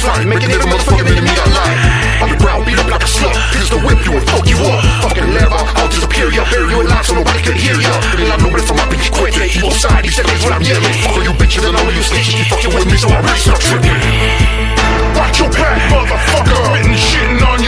slime, making it a motherfucking enemy that lie. On the ground, beat up like a slut. Here's the whip, you will fuck you up. Fucking lever, I'll disappear ya. Bury you alive so nobody can hear ya. And I'm nobody for my bitch quit. They evil side, these days when I'm yelling. Fuck all you bitches and all of you snitches. You fucking with me, so I really start tripping. Watch your back, motherfucker. Spitting shitting on